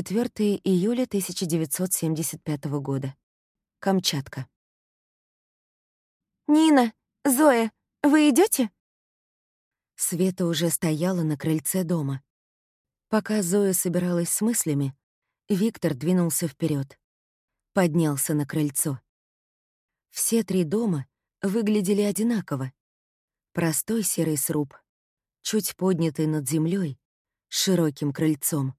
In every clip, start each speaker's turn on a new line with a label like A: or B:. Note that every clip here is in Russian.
A: 4 июля 1975 года. Камчатка.
B: «Нина! Зоя! Вы идете?
A: Света уже стояла на крыльце дома. Пока Зоя собиралась с мыслями, Виктор двинулся вперед, поднялся на крыльцо. Все три дома выглядели одинаково. Простой серый сруб, чуть поднятый над землей, широким крыльцом.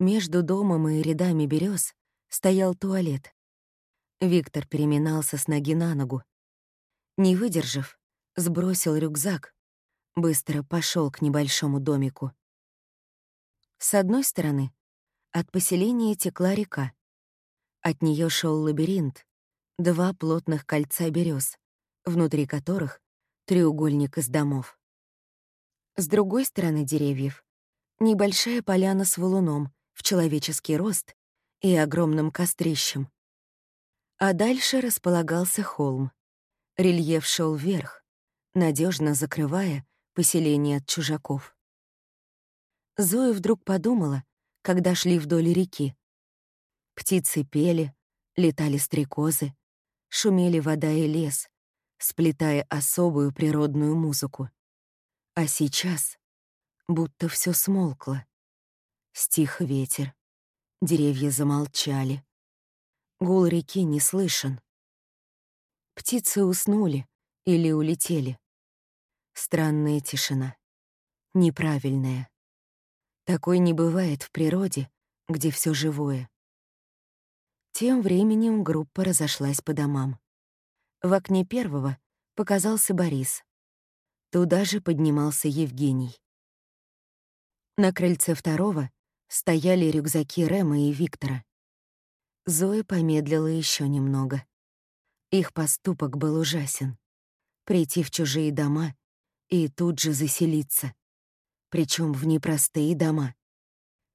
A: Между домом и рядами берез стоял туалет. Виктор переминался с ноги на ногу. Не выдержав, сбросил рюкзак, быстро пошел к небольшому домику. С одной стороны от поселения текла река. От нее шел лабиринт, два плотных кольца берез, внутри которых треугольник из домов. С другой стороны деревьев — небольшая поляна с валуном в человеческий рост и огромным кострищем. А дальше располагался холм. Рельеф шел вверх, надежно закрывая поселение от чужаков. Зоя вдруг подумала, когда шли вдоль реки. Птицы пели, летали стрекозы, шумели вода и лес, сплетая особую природную музыку. А сейчас будто все смолкло. Стих ветер, деревья замолчали. Гул реки не слышен. Птицы уснули или улетели. Странная тишина. Неправильная. Такой не бывает в природе, где все живое. Тем временем группа разошлась по домам. В окне первого показался Борис. Туда же поднимался Евгений. На крыльце второго стояли рюкзаки Рема и Виктора. Зоя помедлила еще немного. Их поступок был ужасен. Прийти в чужие дома и тут же заселиться причем в непростые дома.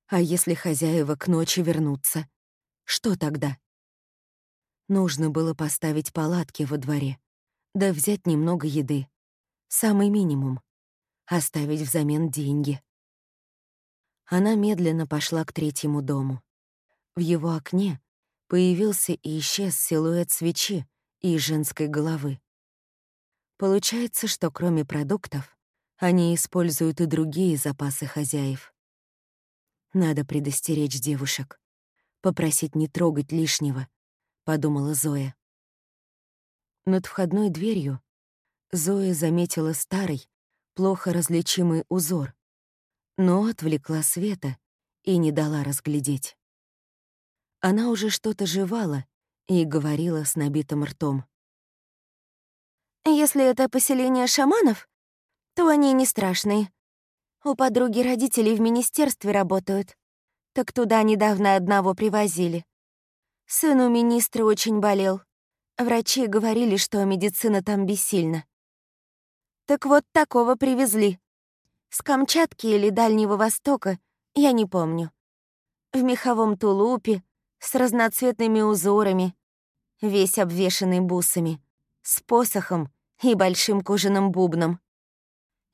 A: А если хозяева к ночи вернутся, что тогда? Нужно было поставить палатки во дворе, да взять немного еды. Самый минимум. Оставить взамен деньги. Она медленно пошла к третьему дому. В его окне появился и исчез силуэт свечи и женской головы. Получается, что кроме продуктов они используют и другие запасы хозяев. Надо предостеречь девушек, попросить не трогать лишнего, подумала Зоя. Над входной дверью Зоя заметила старый, плохо различимый узор, но отвлекла света и не дала разглядеть. Она уже что-то жевала и говорила с набитым ртом.
B: «Если это поселение шаманов, то они не страшные. У подруги родители в министерстве работают. Так туда недавно одного привозили. Сын у министра очень болел. Врачи говорили, что медицина там бессильна. Так вот такого привезли. С Камчатки или Дальнего Востока, я не помню. В меховом тулупе, с разноцветными узорами, весь обвешанный бусами, с посохом и большим кожаным бубном.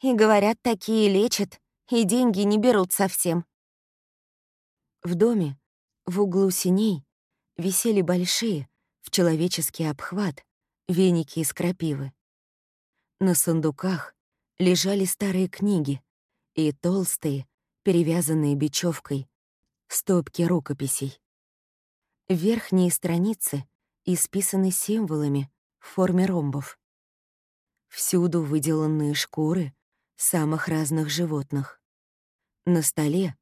B: И говорят, такие лечат, и деньги не берут совсем.
A: В доме, в углу синей, висели большие, в человеческий обхват, веники из крапивы. На сундуках лежали старые книги и толстые, перевязанные бечевкой, стопки рукописей. Верхние страницы исписаны символами в форме ромбов. Всюду выделанные шкуры, самых разных животных. На столе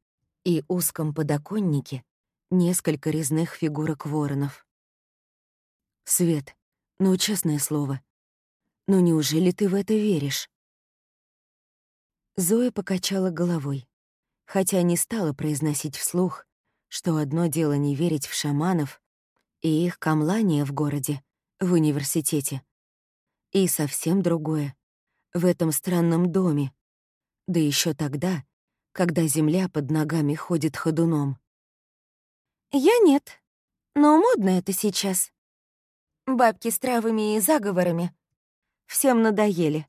A: и узком подоконнике несколько резных фигурок воронов. Свет, ну, честное слово, ну неужели ты в это веришь? Зоя покачала головой, хотя не стала произносить вслух, что одно дело не верить в шаманов и их камлание в городе, в университете, и совсем другое в этом странном доме, да еще тогда, когда земля под ногами ходит ходуном.
B: Я нет, но модно это сейчас. Бабки с травами и заговорами всем надоели.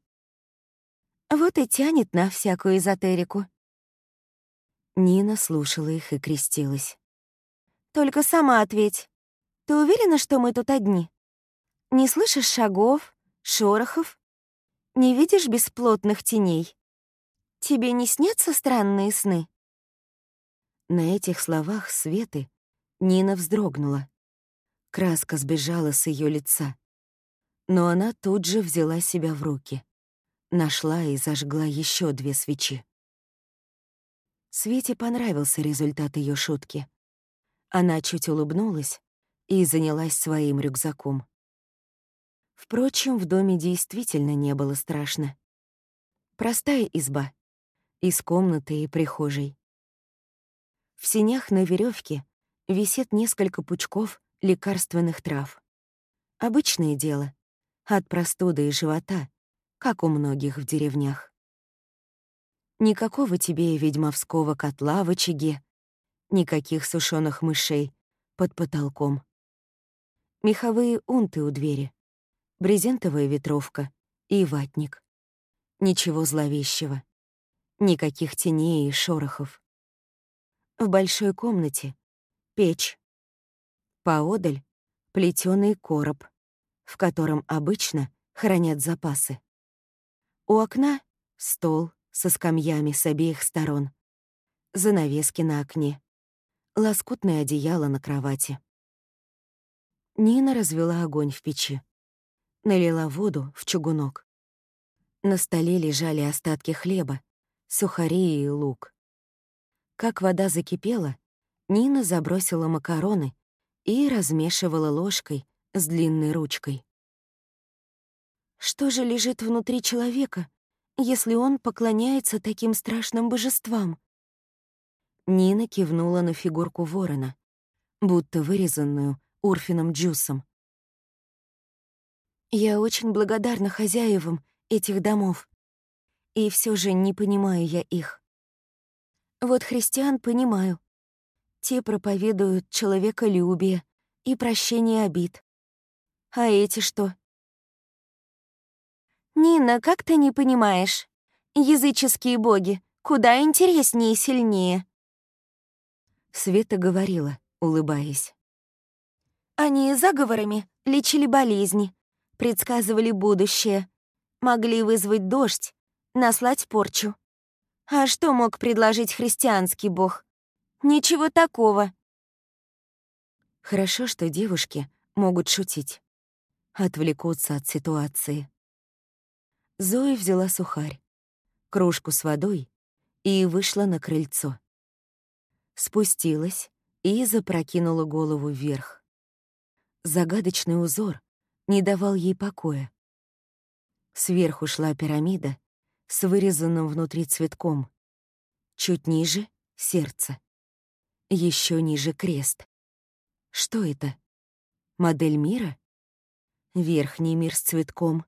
B: Вот и тянет на всякую эзотерику.
A: Нина слушала их и крестилась.
B: «Только сама ответь. Ты уверена, что мы тут одни? Не слышишь шагов, шорохов? Не видишь бесплотных теней? Тебе не снятся странные сны?»
A: На этих словах Светы Нина вздрогнула. Краска сбежала с ее лица. Но она тут же взяла себя в руки. Нашла и зажгла еще две свечи. Свете понравился результат ее шутки. Она чуть улыбнулась и занялась своим рюкзаком. Впрочем, в доме действительно не было страшно. Простая изба, из комнаты и прихожей. В синях на веревке висит несколько пучков лекарственных трав. Обычное дело. От простуды и живота, как у многих в деревнях. Никакого тебе ведьмовского котла в очаге, никаких сушеных мышей под потолком. Меховые унты у двери, брезентовая ветровка и ватник. Ничего зловещего. Никаких теней и шорохов. В большой комнате — печь. Поодаль — плетёный короб, в котором обычно хранят запасы. У окна — стол, со скамьями с обеих сторон, занавески на окне, лоскутное одеяло на кровати. Нина развела огонь в печи, налила воду в чугунок. На столе лежали остатки хлеба, сухари и лук. Как вода закипела, Нина забросила макароны и размешивала ложкой с длинной ручкой. Что же лежит внутри человека, если он поклоняется таким страшным божествам? Нина кивнула на фигурку ворона, будто вырезанную Урфином Джусом. Я очень благодарна хозяевам этих домов, и все же не понимаю я их. Вот христиан понимаю. Те проповедуют человеколюбие и прощение обид. А эти что? «Нина, как ты не понимаешь? Языческие боги куда интереснее и сильнее». Света говорила, улыбаясь.
B: Они заговорами лечили болезни, предсказывали будущее, могли вызвать дождь, наслать порчу. А что мог предложить христианский бог? Ничего такого.
A: Хорошо, что девушки могут шутить, отвлекутся от ситуации. Зоя взяла сухарь, кружку с водой и вышла на крыльцо. Спустилась и запрокинула голову вверх. Загадочный узор не давал ей покоя. Сверху шла пирамида с вырезанным внутри цветком. Чуть ниже — сердце. Еще ниже — крест. Что это? Модель мира? Верхний мир с цветком —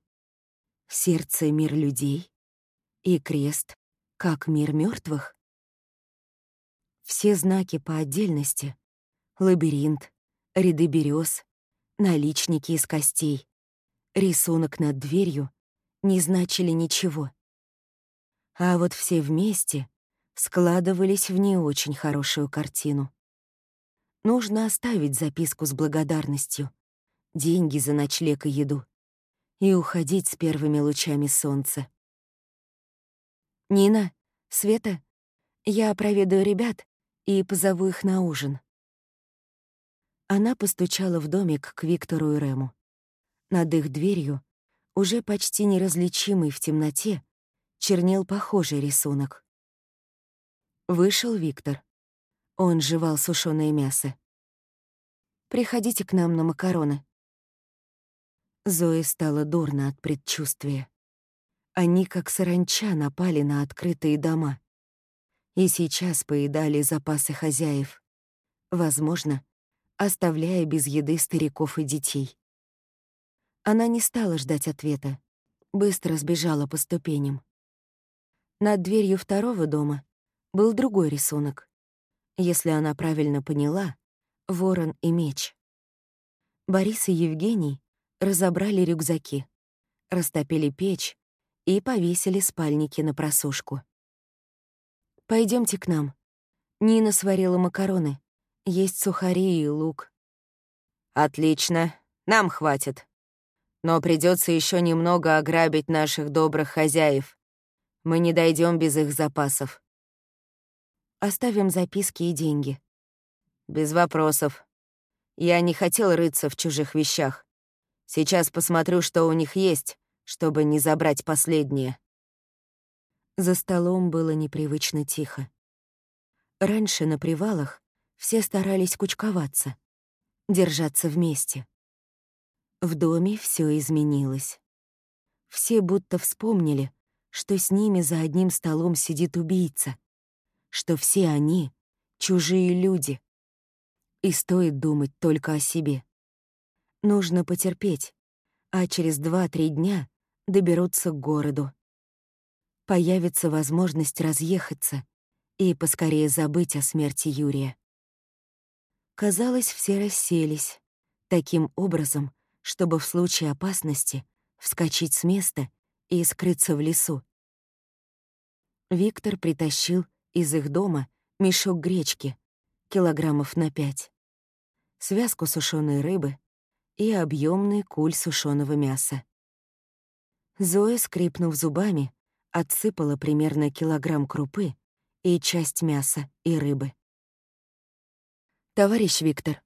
A: сердце — мир людей, и крест — как мир мертвых. Все знаки по отдельности — лабиринт, ряды берез, наличники из костей, рисунок над дверью — не значили ничего. А вот все вместе складывались в не очень хорошую картину. Нужно оставить записку с благодарностью, деньги за ночлег и еду и уходить с первыми лучами солнца. «Нина, Света, я проведу ребят и позову их на ужин». Она постучала в домик к Виктору и Рему. Над их дверью, уже почти неразличимый в темноте, чернел похожий рисунок. Вышел Виктор. Он жевал сушеное мясо. «Приходите к нам на макароны», Зои стало дурно от предчувствия. Они, как саранча, напали на открытые дома. И сейчас поедали запасы хозяев. Возможно, оставляя без еды стариков и детей. Она не стала ждать ответа. Быстро сбежала по ступеням. Над дверью второго дома был другой рисунок. Если она правильно поняла, ворон и меч. Борис и Евгений разобрали рюкзаки, растопили печь и повесили спальники на просушку. Пойдемте к нам. Нина сварила макароны. Есть сухари и лук.
C: Отлично, нам хватит. Но придется еще немного ограбить наших добрых хозяев. Мы не дойдем без их запасов.
A: Оставим записки и деньги.
C: Без вопросов. Я не хотел рыться в чужих вещах. Сейчас посмотрю, что у них есть, чтобы не забрать последнее.
A: За столом было непривычно тихо. Раньше на привалах все старались кучковаться, держаться вместе. В доме все изменилось. Все будто вспомнили, что с ними за одним столом сидит убийца, что все они — чужие люди. И стоит думать только о себе. Нужно потерпеть, а через два-три дня доберутся к городу. Появится возможность разъехаться и поскорее забыть о смерти Юрия. Казалось, все расселись, таким образом, чтобы в случае опасности вскочить с места и скрыться в лесу. Виктор притащил из их дома мешок гречки, килограммов на пять, связку сушеной рыбы и объемный куль сушеного мяса. Зоя, скрипнув зубами, отсыпала примерно килограмм крупы и часть мяса и рыбы. «Товарищ Виктор,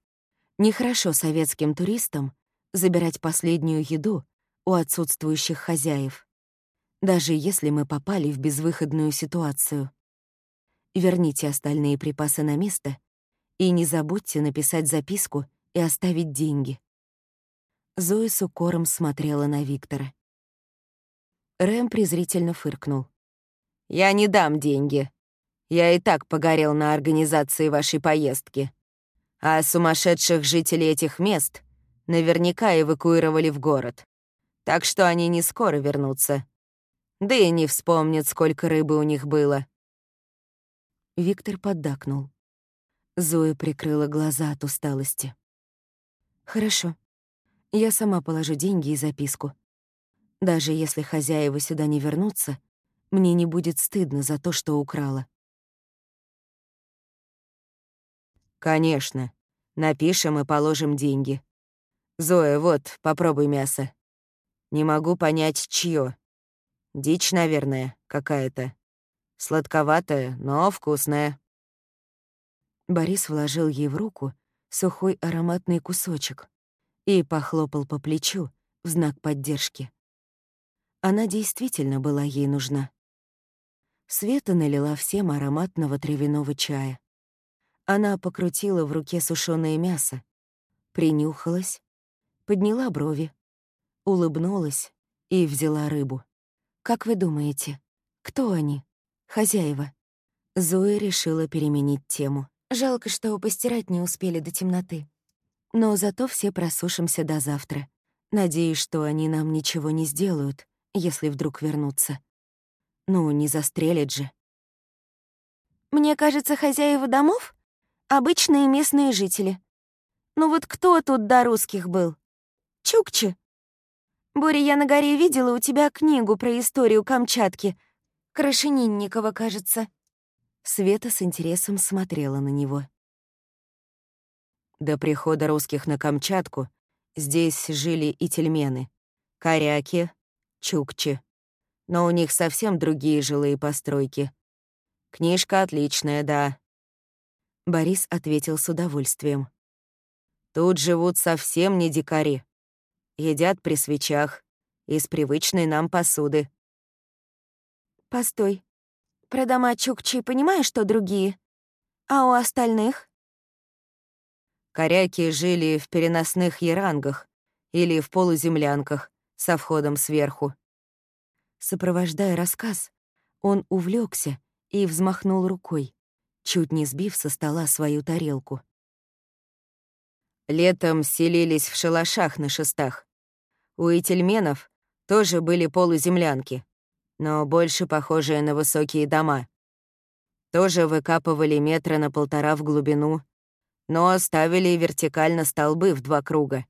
A: нехорошо советским туристам забирать последнюю еду у отсутствующих хозяев, даже если мы попали в безвыходную ситуацию. Верните остальные припасы на место и не забудьте написать записку и оставить деньги. Зоя с укором смотрела на Виктора. Рэм презрительно фыркнул.
C: «Я не дам деньги. Я и так погорел на организации вашей поездки. А сумасшедших жителей этих мест наверняка эвакуировали в город. Так что они не скоро вернутся. Да и не вспомнят, сколько рыбы у них было.
A: Виктор поддакнул. Зоя прикрыла глаза от усталости. «Хорошо. Я сама положу деньги и записку. Даже если хозяева сюда не вернутся, мне не будет стыдно за то, что украла».
C: «Конечно. Напишем и положим деньги. Зоя, вот, попробуй мясо. Не могу понять, чье. Дичь, наверное, какая-то. Сладковатая, но вкусная».
A: Борис вложил ей в руку сухой ароматный кусочек и похлопал по плечу в знак поддержки. Она действительно была ей нужна. Света налила всем ароматного травяного чая. Она покрутила в руке сушеное мясо, принюхалась, подняла брови, улыбнулась и взяла рыбу. «Как вы думаете, кто они?» Хозяева. Зоя решила переменить тему. Жалко, что постирать не успели до темноты. Но зато все просушимся до завтра. Надеюсь, что они нам ничего не сделают, если вдруг вернутся. Ну, не застрелят же.
B: Мне кажется, хозяева домов — обычные местные жители. Ну вот кто тут до русских был? Чукчи. Боря, я на горе видела у тебя книгу про историю Камчатки, Крашенинникова, кажется».
A: Света с интересом смотрела на него.
C: До прихода русских на Камчатку здесь жили и тельмены, коряки, чукчи. Но у них совсем другие жилые постройки. Книжка отличная, да.
A: Борис ответил с удовольствием.
C: Тут живут совсем не дикари. Едят при свечах, из привычной нам посуды.
B: Постой. Про дома Чукчи понимаешь, что другие? А у остальных?
C: Коряки жили в переносных ярангах или в полуземлянках со входом сверху.
A: Сопровождая рассказ, он увлекся и взмахнул рукой, чуть не сбив со стола свою тарелку.
C: Летом селились в шалашах на шестах. У этельменов тоже были полуземлянки, но больше похожие на высокие дома. Тоже выкапывали метра на полтора в глубину, но ставили вертикально столбы в два круга.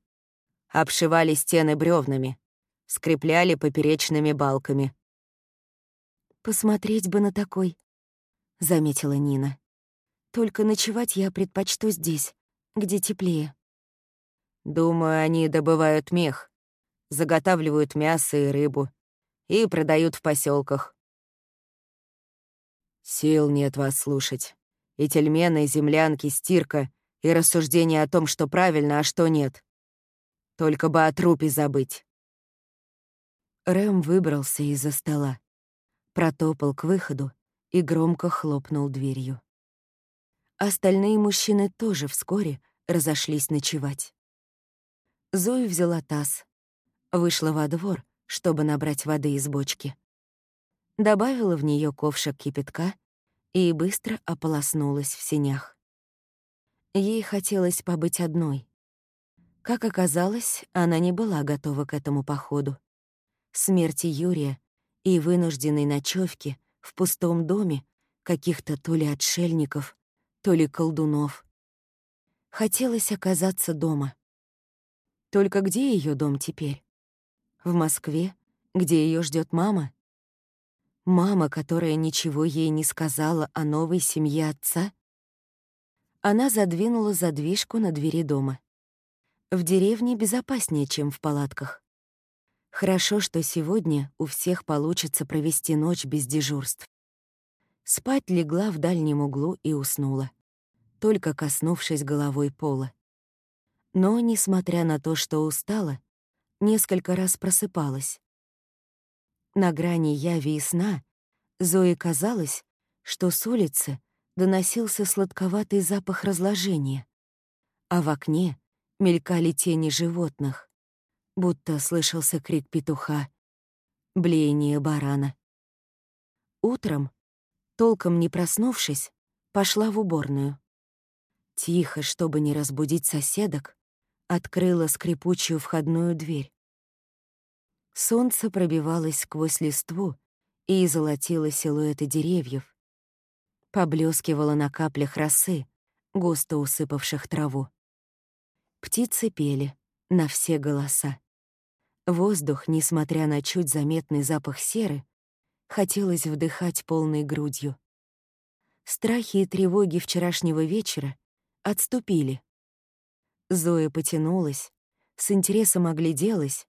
C: Обшивали стены бревнами, скрепляли поперечными балками.
A: «Посмотреть бы на такой», — заметила Нина. Только ночевать я предпочту здесь, где теплее.
C: Думаю, они добывают мех, заготавливают мясо и рыбу и продают в поселках. Сил нет вас слушать. И тельмены, землянки, стирка, и рассуждения о том, что правильно, а что нет. Только бы о трупе забыть.
A: Рэм выбрался из-за стола, протопал к выходу и громко хлопнул дверью. Остальные мужчины тоже вскоре разошлись ночевать. Зоя взяла таз, вышла во двор, чтобы набрать воды из бочки. Добавила в нее ковшик кипятка и быстро ополоснулась в синях. Ей хотелось побыть одной. Как оказалось, она не была готова к этому походу. Смерти Юрия и вынужденной ночевки в пустом доме каких-то то ли отшельников, то ли колдунов. Хотелось оказаться дома. Только где ее дом теперь? В Москве, где ее ждет мама? Мама, которая ничего ей не сказала о новой семье отца? Она задвинула задвижку на двери дома. В деревне безопаснее, чем в палатках. Хорошо, что сегодня у всех получится провести ночь без дежурств. Спать легла в дальнем углу и уснула, только коснувшись головой пола. Но, несмотря на то, что устала, несколько раз просыпалась. На грани яви и сна Зое казалось, что с улицы доносился сладковатый запах разложения, а в окне мелькали тени животных, будто слышался крик петуха, блеяние барана. Утром, толком не проснувшись, пошла в уборную. Тихо, чтобы не разбудить соседок, открыла скрипучую входную дверь. Солнце пробивалось сквозь листву и золотило силуэты деревьев, поблескивало на каплях росы, густо усыпавших траву. Птицы пели на все голоса. Воздух, несмотря на чуть заметный запах серы, хотелось вдыхать полной грудью. Страхи и тревоги вчерашнего вечера отступили, Зоя потянулась, с интересом огляделась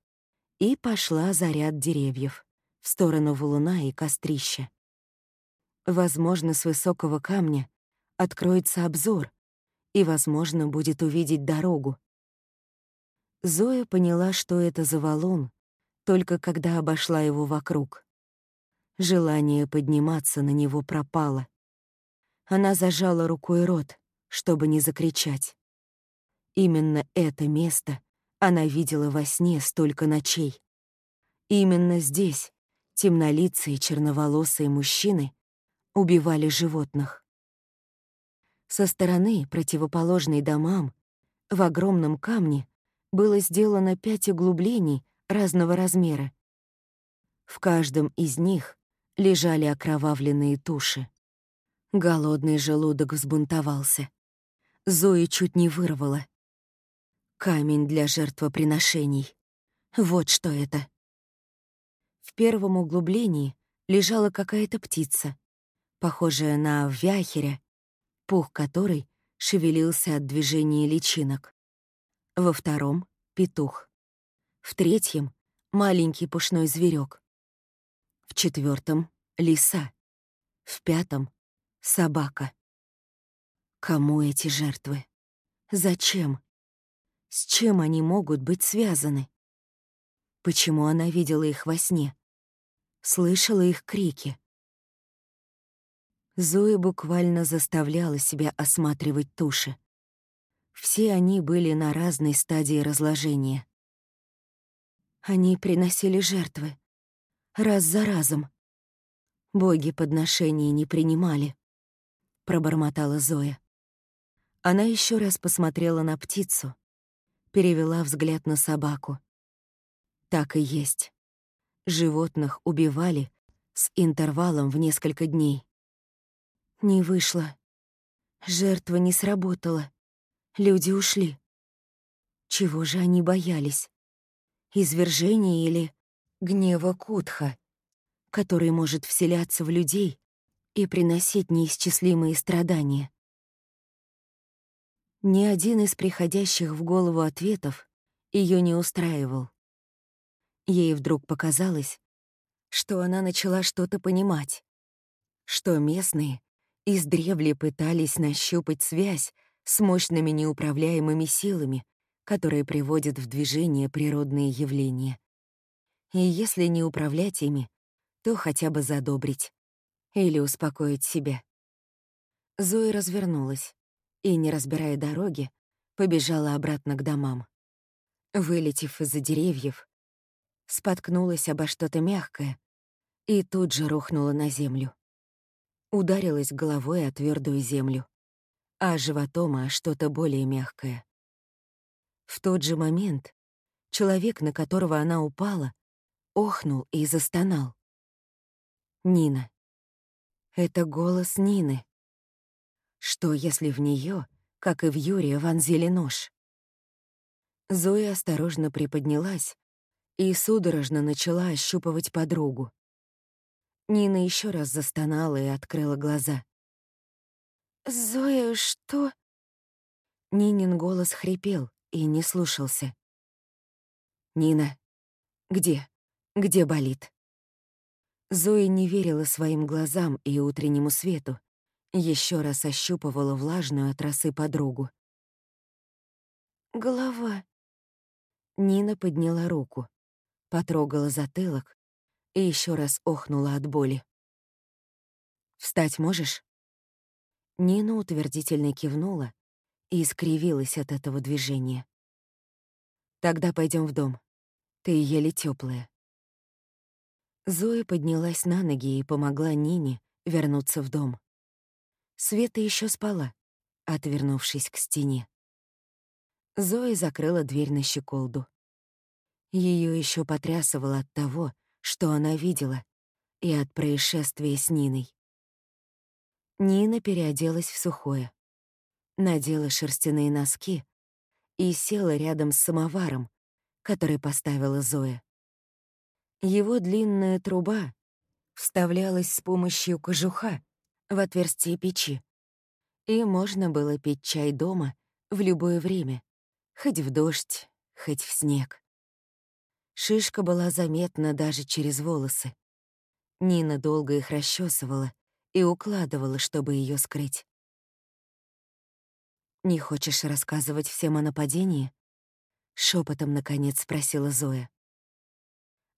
A: и пошла за ряд деревьев в сторону валуна и кострища. Возможно, с высокого камня откроется обзор, и, возможно, будет увидеть дорогу. Зоя поняла, что это за валун, только когда обошла его вокруг. Желание подниматься на него пропало. Она зажала рукой рот, чтобы не закричать. Именно это место она видела во сне столько ночей. Именно здесь темнолицые черноволосые мужчины убивали животных. Со стороны, противоположной домам, в огромном камне было сделано пять углублений разного размера. В каждом из них лежали окровавленные туши. Голодный желудок взбунтовался. Зои чуть не вырвала. Камень для жертвоприношений. Вот что это. В первом углублении лежала какая-то птица, похожая на вяхеря, пух которой шевелился от движения личинок. Во втором — петух. В третьем — маленький пушной зверек. В четвертом — лиса. В пятом — собака. Кому эти жертвы? Зачем? С чем они могут быть связаны? Почему она видела их во сне? Слышала их крики? Зоя буквально заставляла себя осматривать туши. Все они были на разной стадии разложения. Они приносили жертвы. Раз за разом. Боги подношения не принимали. Пробормотала Зоя. Она еще раз посмотрела на птицу, перевела взгляд на собаку. Так и есть. Животных убивали с интервалом в несколько дней. Не вышло. Жертва не сработала. Люди ушли. Чего же они боялись? Извержения или гнева Кутха, который может вселяться в людей и приносить неисчислимые страдания? Ни один из приходящих в голову ответов ее не устраивал. Ей вдруг показалось, что она начала что-то понимать, что местные издревле пытались нащупать связь с мощными неуправляемыми силами, которые приводят в движение природные явления. И если не управлять ими, то хотя бы задобрить или успокоить себя. Зоя развернулась и, не разбирая дороги, побежала обратно к домам. Вылетев из-за деревьев, споткнулась обо что-то мягкое и тут же рухнула на землю. Ударилась головой о твердую землю, а животом о что-то более мягкое. В тот же момент человек, на которого она упала, охнул и застонал. Нина. Это голос Нины. Что, если в нее, как и в Юрия, вонзили нож? Зоя осторожно приподнялась и судорожно начала ощупывать подругу. Нина еще раз застонала и открыла глаза.
B: «Зоя, что?»
A: Нинин голос хрипел и не слушался. «Нина, где? Где болит?» Зоя не верила своим глазам и утреннему свету, еще раз ощупывала влажную от росы подругу.
B: «Голова».
A: Нина подняла руку, потрогала затылок и еще раз охнула от боли. «Встать можешь?» Нина утвердительно кивнула и искривилась от этого движения. «Тогда пойдем в дом. Ты еле теплая. Зоя поднялась на ноги и помогла Нине вернуться в дом. Света еще спала, отвернувшись к стене. Зоя закрыла дверь на щеколду. Ее еще потрясывало от того, что она видела, и от происшествия с Ниной. Нина переоделась в сухое, надела шерстяные носки и села рядом с самоваром, который поставила Зоя. Его длинная труба вставлялась с помощью кожуха в отверстие печи, и можно было пить чай дома в любое время, хоть в дождь, хоть в снег. Шишка была заметна даже через волосы. Нина долго их расчесывала и укладывала, чтобы ее скрыть. «Не хочешь рассказывать всем о нападении?» — шепотом наконец спросила Зоя.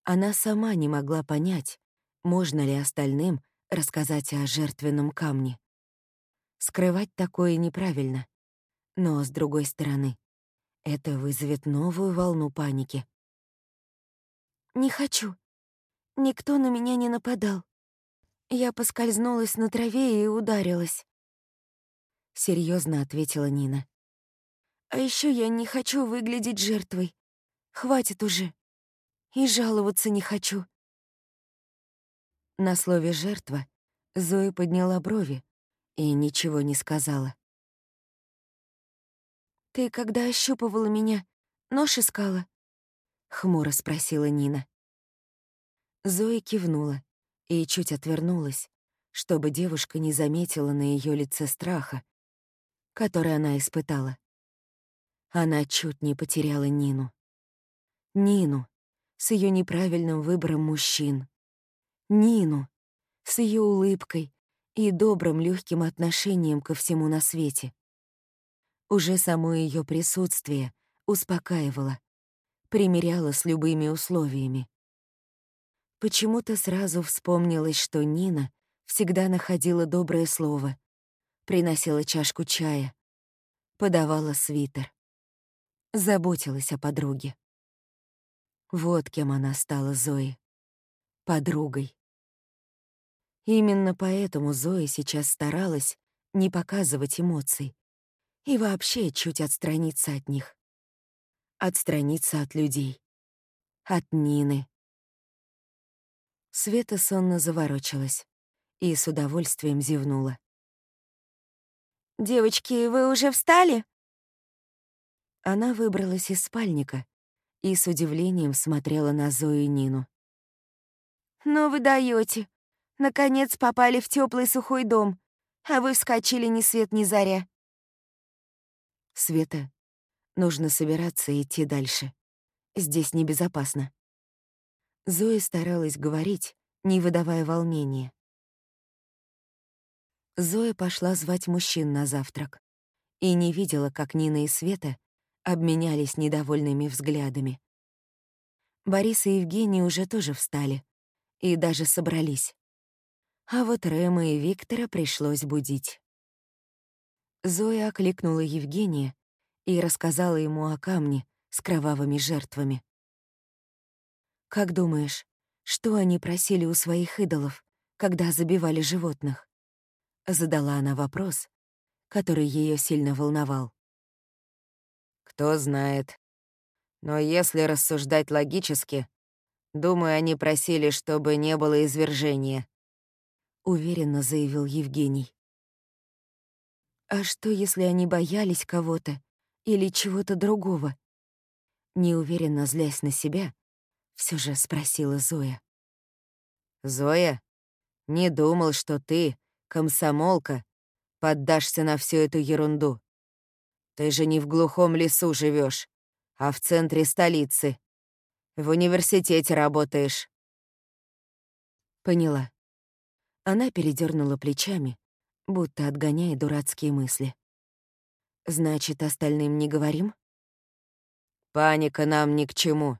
A: Она сама не могла понять, можно ли остальным рассказать о жертвенном камне. Скрывать такое неправильно. Но, с другой стороны, это вызовет новую волну паники.
B: «Не хочу. Никто на меня не нападал. Я поскользнулась на траве и ударилась», — серьезно ответила Нина. «А еще я не хочу выглядеть жертвой. Хватит уже. И жаловаться не хочу».
A: На слове «жертва» Зоя подняла брови и ничего не сказала.
B: «Ты, когда ощупывала меня, нож искала?»
A: — хмуро спросила Нина. Зоя кивнула и чуть отвернулась, чтобы девушка не заметила на ее лице страха, который она испытала. Она чуть не потеряла Нину. Нину, с ее неправильным выбором мужчин. Нину с ее улыбкой и добрым легким отношением ко всему на свете. Уже само ее присутствие успокаивало, примиряло с любыми условиями. Почему-то сразу вспомнилось, что Нина всегда находила доброе слово, приносила чашку чая, подавала свитер, заботилась о подруге. Вот кем она стала Зои. Подругой. Именно поэтому Зоя сейчас старалась не показывать эмоций и вообще чуть отстраниться от них. Отстраниться от людей. От Нины. Света сонно заворочилась и с удовольствием зевнула.
B: «Девочки, вы уже встали?»
A: Она выбралась из спальника и с удивлением смотрела на Зою и Нину.
B: «Ну вы даете. Наконец попали в теплый сухой дом, а вы вскочили ни свет ни заря».
A: «Света, нужно собираться и идти дальше. Здесь небезопасно». Зоя старалась говорить, не выдавая волнения. Зоя пошла звать мужчин на завтрак и не видела, как Нина и Света обменялись недовольными взглядами. Борис и Евгений уже тоже встали и даже собрались. А вот Рэма и Виктора пришлось будить. Зоя окликнула Евгения и рассказала ему о камне с кровавыми жертвами. «Как думаешь, что они просили у своих идолов, когда забивали животных?» Задала она вопрос, который ее сильно волновал.
C: «Кто знает. Но если рассуждать логически, думаю, они просили, чтобы не было извержения», —
A: уверенно заявил Евгений. А что, если они боялись кого-то или чего-то другого? Неуверенно злясь на себя, все же спросила Зоя.
C: «Зоя, не думал, что ты, комсомолка, поддашься на всю эту ерунду. Ты же не в глухом лесу живешь, а в центре столицы. В университете работаешь».
A: Поняла. Она передернула плечами, будто отгоняя дурацкие мысли. «Значит, остальным не говорим?»
C: «Паника нам ни к чему».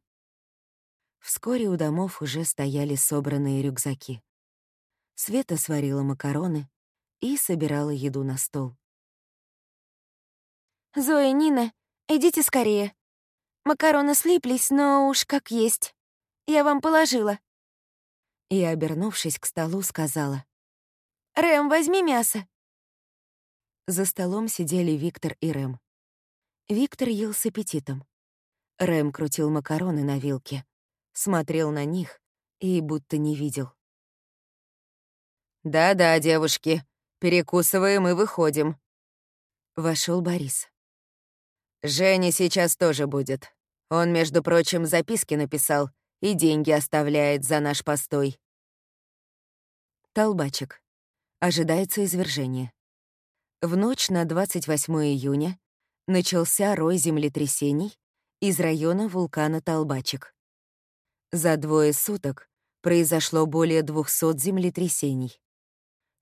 A: Вскоре у домов уже стояли собранные рюкзаки. Света сварила макароны и собирала еду на стол.
B: «Зоя, Нина, идите скорее. Макароны слиплись, но уж как есть. Я вам положила».
A: И, обернувшись к столу, сказала.
B: «Рэм, возьми мясо».
A: За столом сидели Виктор и Рэм. Виктор ел с аппетитом. Рэм крутил макароны на вилке, смотрел на них и будто не видел.
C: «Да-да, девушки, перекусываем и выходим».
A: Вошел Борис.
C: «Женя сейчас тоже будет. Он, между прочим, записки написал и деньги оставляет за наш постой».
A: Толбачек. Ожидается извержение. В ночь на 28 июня начался рой землетрясений из района вулкана Толбачек. За двое суток произошло более 200 землетрясений.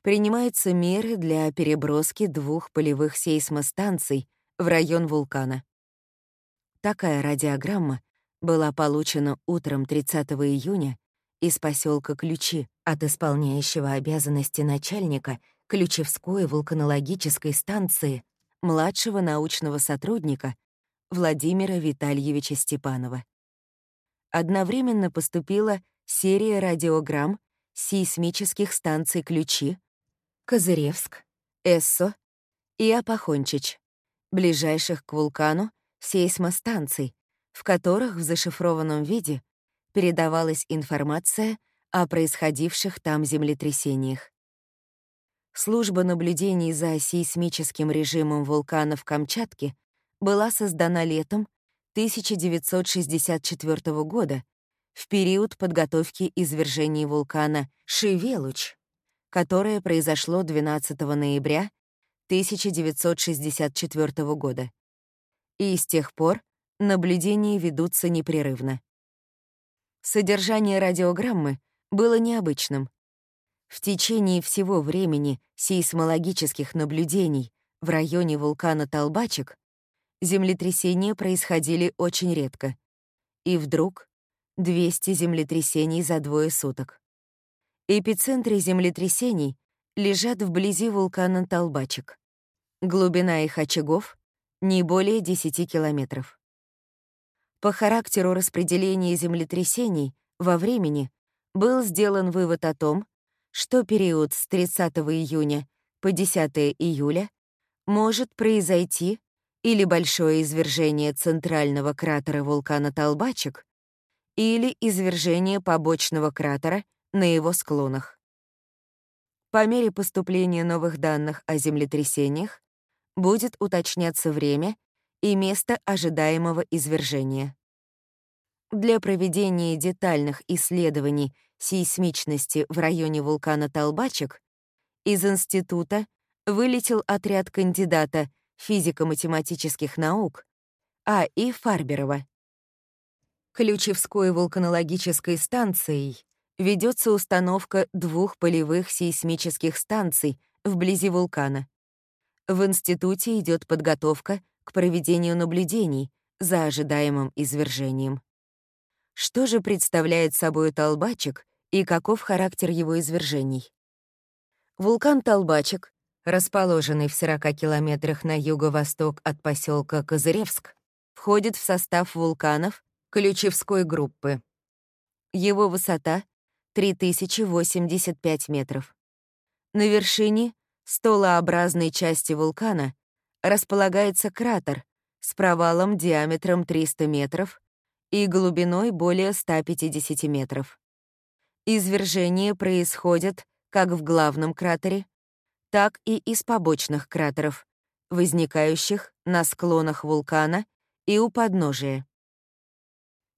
A: Принимаются меры для переброски двух полевых сейсмостанций в район вулкана. Такая радиограмма была получена утром 30 июня из поселка Ключи от исполняющего обязанности начальника Ключевской вулканологической станции младшего научного сотрудника Владимира Витальевича Степанова. Одновременно поступила серия радиограмм сейсмических станций Ключи, Козыревск, Эссо и Апахончич, ближайших к вулкану сейсмостанций, в которых в зашифрованном виде передавалась информация о происходивших там землетрясениях. Служба наблюдений за сейсмическим режимом вулканов Камчатки была создана летом 1964 года в период подготовки извержений вулкана Шивелуч, которое произошло 12 ноября 1964 года. И с тех пор наблюдения ведутся непрерывно. Содержание радиограммы было необычным. В течение всего времени сейсмологических наблюдений в районе вулкана Толбачек землетрясения происходили очень редко. И вдруг 200 землетрясений за двое суток. Эпицентры землетрясений лежат вблизи вулкана Толбачек. Глубина их очагов — не более 10 километров. По характеру распределения землетрясений во времени был сделан вывод о том, что период с 30 июня по 10 июля может произойти или большое извержение центрального кратера вулкана Толбачек, или извержение побочного кратера на его склонах. По мере поступления новых данных о землетрясениях будет уточняться время и место ожидаемого извержения. Для проведения детальных исследований сейсмичности в районе вулкана Толбачек из института вылетел отряд кандидата физико-математических наук, А. И. Фарберова. Ключевской вулканологической станцией ведется установка двух полевых сейсмических станций вблизи вулкана. В институте идет подготовка к проведению наблюдений за ожидаемым извержением. Что же представляет собой Толбачик и каков характер его извержений? Вулкан Толбачик, расположенный в 40 километрах на юго-восток от поселка Козыревск, входит в состав вулканов Ключевской группы. Его высота — 3085 метров. На вершине столообразной части вулкана располагается кратер с провалом диаметром 300 метров и глубиной более 150 метров. Извержения происходят как в главном кратере, так и из побочных кратеров, возникающих на склонах вулкана и у подножия.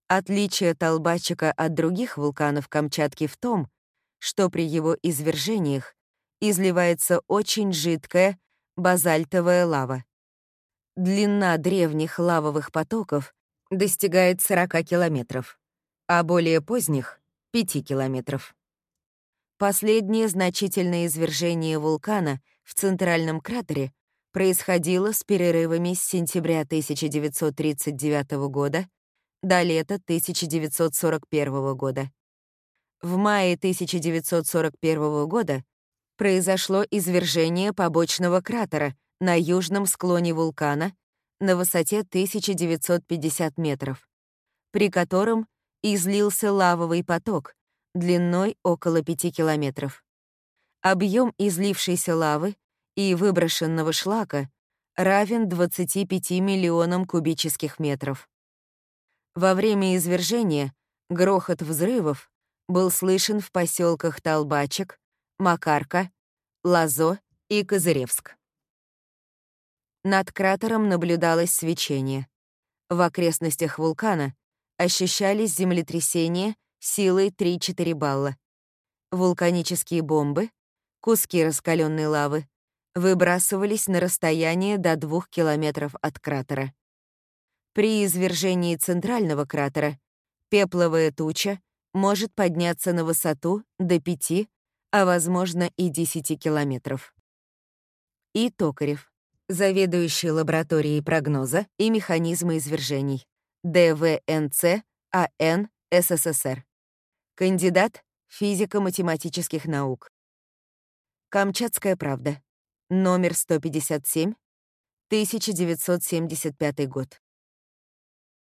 A: Отличие Толбачика от других вулканов Камчатки в том, что при его извержениях изливается очень жидкая базальтовая лава. Длина древних лавовых потоков достигает 40 километров, а более поздних — 5 километров. Последнее значительное извержение вулкана в центральном кратере происходило с перерывами с сентября 1939 года до лета 1941 года. В мае 1941 года произошло извержение побочного кратера на южном склоне вулкана на высоте 1950 метров, при котором излился лавовый поток длиной около 5 километров. Объем излившейся лавы и выброшенного шлака равен 25 миллионам кубических метров. Во время извержения грохот взрывов был слышен в поселках Толбачек, Макарка, Лазо и Козыревск. Над кратером наблюдалось свечение. В окрестностях вулкана ощущались землетрясения силой 3-4 балла. Вулканические бомбы, куски раскаленной лавы, выбрасывались на расстояние до 2 километров от кратера. При извержении центрального кратера пепловая туча может подняться на высоту до 5, а возможно и 10 километров. И Токарев, заведующий лабораторией прогноза и механизма извержений, ДВНЦ АН СССР. Кандидат физико-математических наук. Камчатская правда. Номер 157, 1975 год.